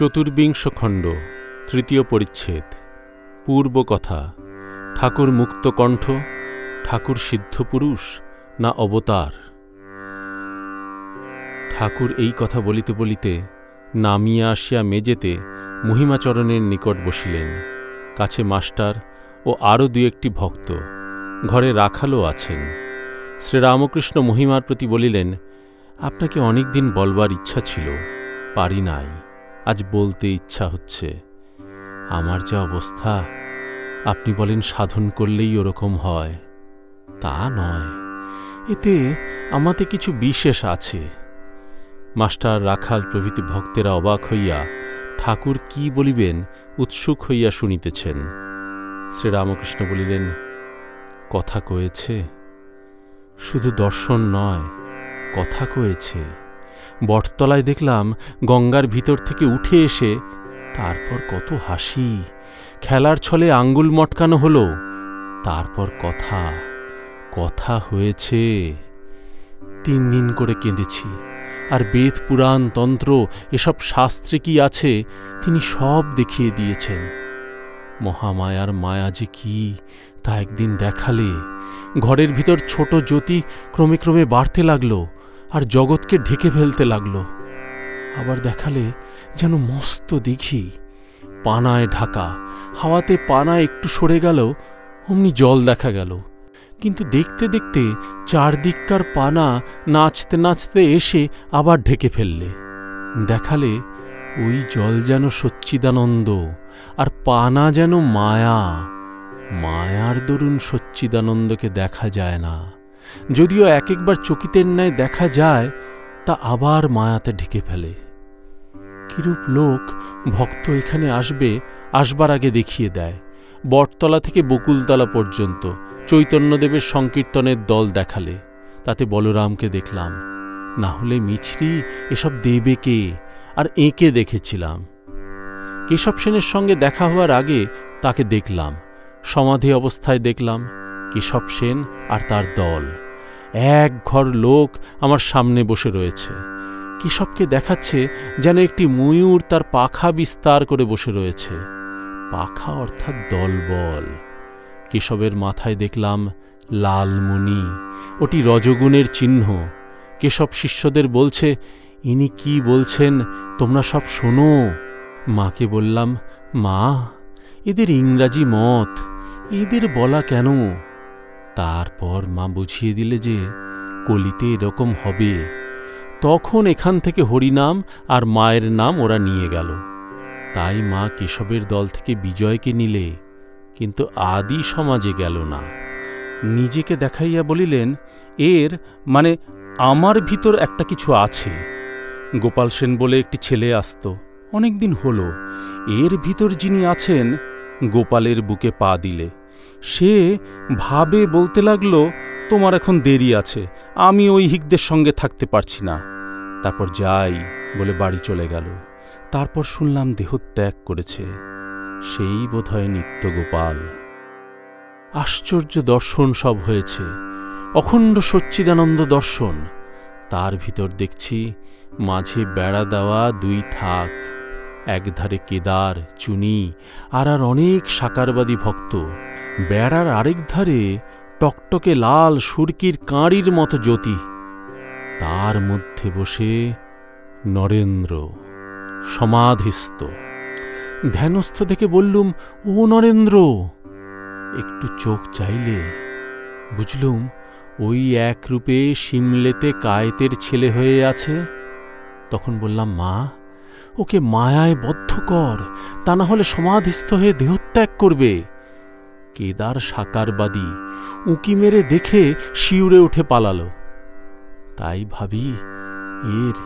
চতুর্বিংশ খণ্ড, তৃতীয় পরিচ্ছেদ, পূর্ব কথা, ঠাকুর মুক্তকণ্ঠ ঠাকুর সিদ্ধপুরুষ না অবতার? ঠাকুর এই কথা বলিতে বলিতে নামিয়া আসিয়া মেজেতে মহিমাচরণের নিকট বসিলেন। কাছে মাস্টার ও আরও দু একটি ভক্ত ঘরে রাখালও আছেন। শ্রীরামকৃষ্ণ মহিমার প্রতি বলিলেন, আপনাকে অনেক দিন বলবার ইচ্ছা ছিল, পারি নাই। আজ বলতে ইচ্ছা হচ্ছে। আমার যা অবস্থা, আপনি বলেন সাধন করলেই ওরকম হয়। তা নয়। এতে আমাতে কিছু বিশেষ আছে। মাস্টার রাখাল প্রভৃতি ভক্তেরা অবাক হইয়া ঠাকুর কি বলিবেন উৎসুক হইয়া শুনিতেছেন। শ্রীরামকৃষ্ণ বলিলেন, কথা কয়েছে? শুধু দর্শন নয়, কথা কয়েছে। বটতলায় দেখলাম গঙ্গার ভিতর থেকে উঠে এসে তারপর কত হাসি। খেলার ছলে আঙ্গুল মটকানো হলো। তারপর কথা কথা হয়েছে। তিন দিন করে কেঁদেছি। আর বেদ, পুরাণ, তন্ত্র, এসব শাস্ত্রে কি আছে তিনি সব দেখিয়ে দিয়েছেন। মহামায়ার মায়া যে কি, তা একদিন দেখালে। ঘরের ভিতর ছোট জ্যোতি ক্রমে ক্রমে বাড়তে লাগল। আর জগৎকে ঢেকে ফেলতে লাগল। আবার দেখালে যেন মস্ত দিঘি। পানায় ঢাকা। হাওয়াতে পানা একটু সরে গেল অমনি জল দেখা গেল। কিন্তু দেখতে দেখতে চারদিককার পানা নাচতে নাচতে এসে আবার ঢেকে ফেললে। দেখালে ওই জল যেন সচ্চিদানন্দ আর পানা যেন মায়া। মায়ার দরুন সচ্চিদানন্দকে দেখা যায় না। যদিও এক একবার চকিতের ন্যায় দেখা যায়, তা আবার মায়াতে ঢেকে ফেলে। কিরূপ লোক ভক্ত এখানে আসবে, আসবার আগে দেখিয়ে দেয়। বটতলা থেকে বকুলতলা পর্যন্ত চৈতন্যদেবের সংকীর্তনের দল দেখালে। তাতে বলরামকে দেখলাম। না হলে মিছরি, এসব দেবে কে? আর এঁকে দেখেছিলাম। কেশব সেনের সঙ্গে দেখা হওয়ার আগে তাকে দেখলাম। সমাধি অবস্থায় দেখলাম কেশব সেন আর তার দল। এক ঘর লোক আমার সামনে বসে রয়েছে। কেশবকে দেখাচ্ছে যেন একটি ময়ূর তার পাখা বিস্তার করে বসে রয়েছে। পাখা অর্থাৎ দলবল। কেশবের মাথায় দেখলাম লালমণি। ওটি রজগুণের চিহ্ন। কেশব শিষ্যদের বলছে, ইনি কি বলছেন, তোমরা সব শোনো। মাকে বললাম, মা, এদের ইংরাজি মত। এদের বলা কেন? তারপর মা বুঝিয়ে দিলে যে কলিতে এরকম হবে। তখন এখান থেকে হরিনাম আর মায়ের নাম ওরা নিয়ে গেল। তাই মা কেশবের দল থেকে বিজয়কে নিলে, কিন্তু আদি সমাজে গেল না। নিজেকে দেখাইয়া বলিলেন, এর মানে আমার ভিতর একটা কিছু আছে। গোপাল সেন বলে একটি ছেলে আসত, অনেকদিন হল। এর ভিতর যিনি আছেন, গোপালের বুকে পা দিলে। সে ভাবে বলতে লাগল, তোমার এখন দেরি আছে, আমি ওই হিকদের সঙ্গে থাকতে পারছি না। তারপর যাই বলে বাড়ি চলে গেল। তারপর শুনলাম দেহ ত্যাগ করেছে। সেই বোধহয় নিত্য গোপাল আশ্চর্য দর্শন সব হয়েছে। অখণ্ড সচ্চিদানন্দ দর্শন। তার ভিতর দেখছি মাঝে বেড়া দেওয়া দুই থাক, একধারে কেদার, চুনি, আর আর অনেক সাকারবাদী ভক্ত। বেড়ার আরেক ধারে টকটকে লাল সুরকির কাঁড়ির মতো জ্যোতি। তার মধ্যে বসে নরেন্দ্র সমাধিস্থ। ধ্যানস্থ দেখে বললুম, ও নরেন্দ্র! একটু চোখ চাইলে বুঝলুম, ওই এক রূপে সিমলেতে কায়েতের ছেলে হয়ে আছে। তখন বললাম, মা, ওকে মায়ায় বদ্ধ কর, তা না হলে সমাধিস্থ হয়ে দেহত্যাগ করবে। কেদার সাকারবাদী উঁকি মেরে দেখে শিউরে উঠে পালালো। তাই ভাবি, এর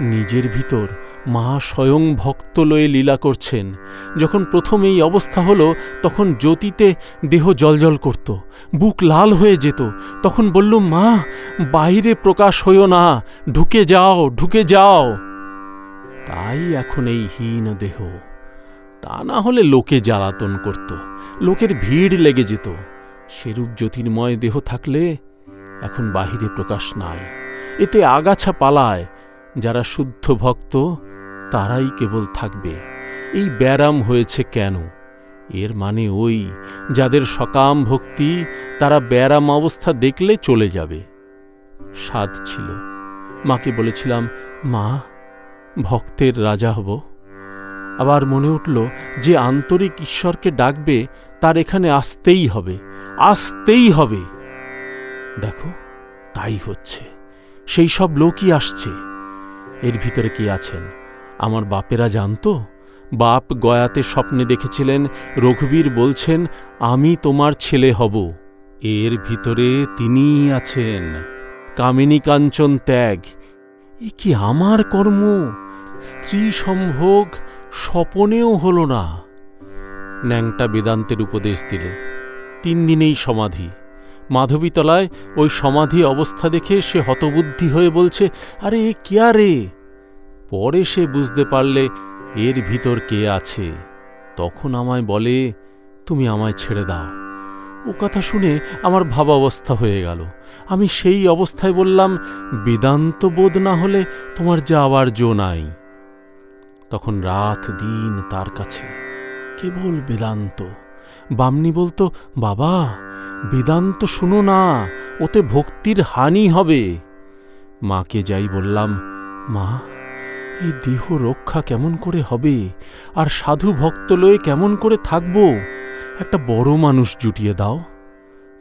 নিজের ভিতর মা স্বয়ং ভক্ত লয়ে লীলা করছেন। যখন প্রথম এই অবস্থা হলো, তখন জ্যোতিতে দেহ জলজল করত, বুক লাল হয়ে যেত। তখন বলল, মা, বাইরে প্রকাশ হইও না, ঢুকে যাও ঢুকে যাও। তাই এখন এই হীন দেহ তা না হলে লোকে জ্বালাতন করত, লোকের ভিড় লেগে যেত। সেরূপ জ্যোতির্ময় দেহ থাকলে এখন বাহিরে প্রকাশ নাই। এতে আগাছা পালায়, যারা শুদ্ধ ভক্ত, তারাই কেবল থাকবে। এই ব্যারাম হয়েছে কেন? এর মানে ওই, যাদের সকাম ভক্তি, তারা ব্যারাম অবস্থা দেখলে চলে যাবে। স্বাদ ছিল। মাকে বলেছিলাম, মা, ভক্তের রাজা হব। আবার মনে উঠল যে আন্তরিক ঈশ্বরকে ডাকবে, তার এখানে আসতেই হবে আসতেই হবে। দেখো, তাই হচ্ছে। সেই সব লোকই আসছে। এর ভিতরে কে আছেন? আমার বাপেরা জানতো? বাপ গয়াতে স্বপ্নে দেখেছিলেন, রঘুবীর বলছেন, আমি তোমার ছেলে হব। এর ভিতরে তিনিই আছেন। কামিনী কাঞ্চন ত্যাগ। এ কি আমার কর্ম? স্ত্রী সম্ভোগ? স্বপনেও হল না। ন্যাংটা বেদান্তের উপদেশ দিলে। তিন দিনেই সমাধি। মাধবীতলায় ওই সমাধি অবস্থা দেখে সে হতবুদ্ধি হয়ে বলছে, আরে এ কে রে পরে সে বুঝতে পারলে, এর ভিতর কে আছে? তখন আমায় বলে, তুমি আমায় ছেড়ে দাও। ও কথা শুনে আমার ভাবাবস্থা হয়ে গেল। আমি সেই অবস্থায় বললাম, বেদান্ত বোধ না হলে তোমার যাওয়ার জো নাই। তখন রাত দিন তার কাছে। কেবল বেদান্ত। বামনি বলতো, বাবা, বেদান্ত শুনো না, ওতে ভক্তির হানি হবে। মাকে যাই বললাম, মা এই দেহ রক্ষা কেমন করে হবে? আর সাধু ভক্ত লয়ে কেমন করে থাকব? একটা বড় মানুষ জুটিয়ে দাও।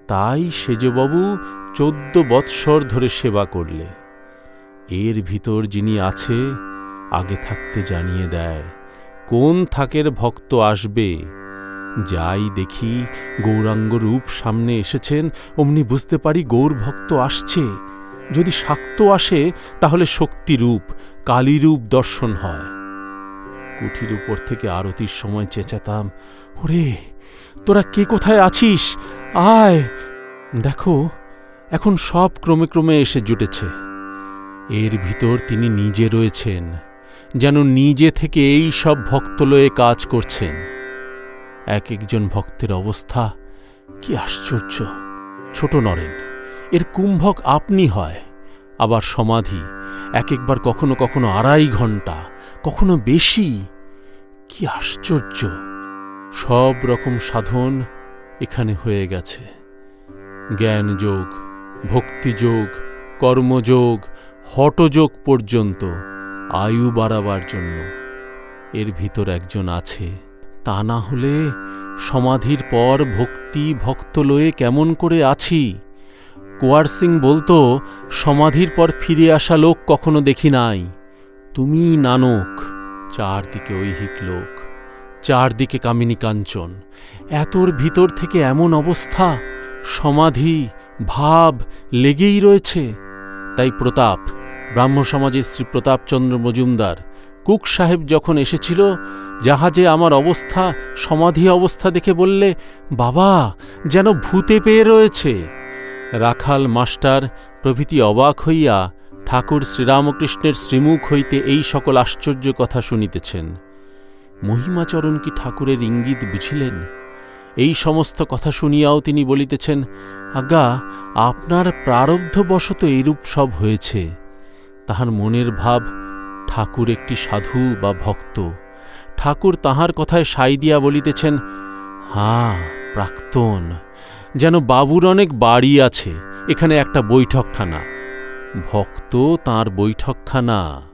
তাই সেজবাবু চোদ্দ বৎসর ধরে সেবা করলে। এর ভিতর যিনি আছে আগে থাকতে জানিয়ে দেয়, কোন থাকের ভক্ত আসবে? যাই দেখি গৌরাঙ্গ রূপ সামনে এসেছেন, অমনি বুঝতে পারি গৌর ভক্ত আসছে। যদি শাক্ত আসে, তাহলে শক্তিরূপ কালীরূপ দর্শন হয়। কুঠির উপর থেকে আরতির সময় চেঁচাতাম, ওরে, তোরা কে কোথায় আছিস? আয়! দেখো, এখন সব ক্রমে ক্রমে এসে জুটেছে। এর ভিতর তিনি নিজে রয়েছেন। যেন নিজে থেকে এই সব ভক্তলয়ে কাজ করছেন। এক একজন ভক্তের অবস্থা কি আশ্চর্য। ছোট নরেন, এর কুম্ভক আপনি হয়, আবার সমাধি, এক একবার কখনো কখনো আড়াই ঘণ্টা কখনো বেশি। কি আশ্চর্য। সব রকম সাধন এখানে হয়ে গেছে। জ্ঞানযোগ ভক্তিযোগ কর্মযোগ হটযোগ পর্যন্ত আয়ু বাড়াবার জন্য। এর ভিতর একজন আছে। তা না হলে সমাধির পর ভক্তি ভক্ত লয়ে কেমন করে আছি? কুয়ার সিং বলতো, সমাধির পর ফিরে আসা লোক কখনো দেখি নাই। তুমি নানক, চারদিকে ঐহিক লোক, চারদিকে কামিনী কাঞ্চন। এতর ভিতর থেকে এমন অবস্থা? সমাধি, ভাব লেগেই রয়েছে। তাই প্রতাপ ব্রাহ্ম সমাজের শ্রী প্রতাপচন্দ্র মজুমদার, কুক সাহেব যখন এসেছিল, জাহাজে আমার অবস্থা, সমাধি অবস্থা দেখে বললে, বাবা, যেন ভূতে পেয়ে রয়েছে। রাখাল মাস্টার প্রভৃতি অবাক হইয়া ঠাকুর শ্রীরামকৃষ্ণের শ্রীমুখ হইতে এই সকল আশ্চর্য কথা শুনিতেছেন। মহিমাচরণ কি ঠাকুরের ইঙ্গিত বুঝিলেন? এই সমস্ত কথা শুনিয়াও তিনি বলিতেছেন আজ্ঞা আপনার প্রারব্ধবশত এইরূপ সব হয়েছে। তাহার মনের ভাব ঠাকুর একটি সাধু বা ভক্ত। ঠাকুর তাহার কথায় সাই দিয়া বলিতেছেন, হা, প্রাক্তন, যেন বাবুর অনেক বাড়ি আছে, এখানে একটা বৈঠকখানা। ভক্ত তার বৈঠকখানা।